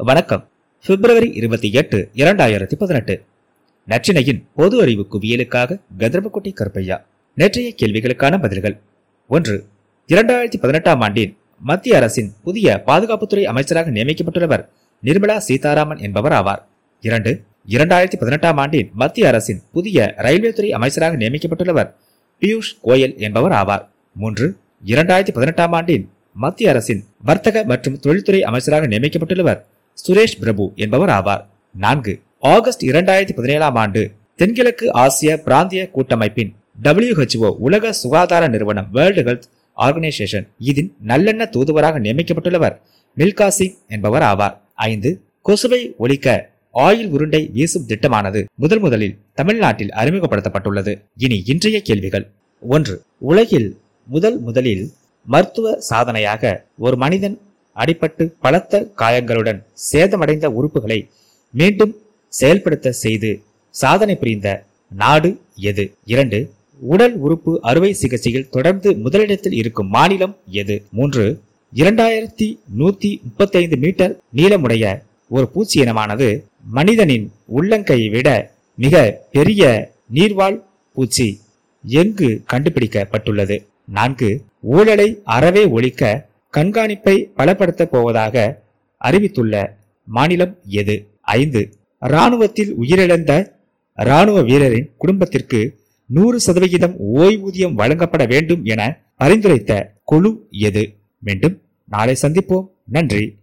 வணக்கம். பிப்ரவரி இருபத்தி எட்டு இரண்டாயிரத்தி பதினெட்டு. நற்றினையின் பொது அறிவு குவியலுக்காக கந்தர்பக்குட்டி கருப்பையா நேற்றைய கேள்விகளுக்கான பதில்கள். ஒன்று இரண்டாயிரத்தி பதினெட்டாம் ஆண்டின் மத்திய அரசின் புதிய பாதுகாப்புத்துறை அமைச்சராக நியமிக்கப்பட்டுள்ளவர் நிர்மலா சீதாராமன் என்பவர் ஆவார். இரண்டு இரண்டாயிரத்தி பதினெட்டாம் ஆண்டின் மத்திய அரசின் புதிய ரயில்வே துறை அமைச்சராக நியமிக்கப்பட்டுள்ளவர் பியூஷ் கோயல் என்பவர் ஆவார். மூன்று இரண்டாயிரத்தி பதினெட்டாம் ஆண்டின் மத்திய அரசின் வர்த்தக மற்றும் தொழில்துறை அமைச்சராக நியமிக்கப்பட்டுள்ளவர் சுரேஷ் பிரபு என்பவர் ஆவார். நான்கு ஆகஸ்ட் இரண்டாயிரத்தி பதினேழாம் ஆண்டு தென்கிழக்கு ஆசிய பிராந்திய கூட்டமைப்பின் டபிள்யூஹெச்ஓ உலக சுகாதார நிறுவனம் வேர்ல்டு ஹெல்த் ஆர்கனைசேஷன் இதன் நல்லெண்ண தூதுவராக நியமிக்கப்பட்டுள்ளவர் மில்கா சிங் என்பவர் ஆவார். ஐந்து கொசுவை ஒழிக்க ஆயில் உருண்டை வீசும் திட்டமானது முதல் முதலில் தமிழ்நாட்டில் அறிமுகப்படுத்தப்பட்டுள்ளது. இனி இன்றைய கேள்விகள். ஒன்று உலகில் முதல் முதலில் மருத்துவ சாதனையாக ஒரு மனிதன் அடிபட்டு பலத்த காயங்களுடன் சேதமடைந்த உறுப்புகளை மீண்டும் செயல்படுத்த செய்து சாதனை புரிந்த நாடு எது? இரண்டு உடல் உறுப்பு அறுவை சிகிச்சையில் தொடர்ந்து முதலிடத்தில் இருக்கும் மாநிலம் எது? மூன்று இரண்டாயிரத்தி நூத்தி முப்பத்தி ஐந்து மீட்டர் நீளமுடைய ஒரு பூச்சி இனமானது மனிதனின் உள்ளங்கையை விட மிக பெரிய நீர்வாழ் பூச்சி. எங்கு கண்டுபிடிக்கப்பட்டுள்ளது? நான்கு ஊழலை அறவே ஒழிக்க கண்காணிப்பை பலப்படுத்த போவதாக அறிவித்துள்ள மாநிலம் எது? ஐந்து. இராணுவத்தில் உயிரிழந்த இராணுவ வீரரின் குடும்பத்திற்கு நூறு சதவிகிதம் ஓய்வூதியம் வழங்கப்பட வேண்டும் என பரிந்துரைத்த குழு எது? மீண்டும் நாளை சந்திப்போம். நன்றி.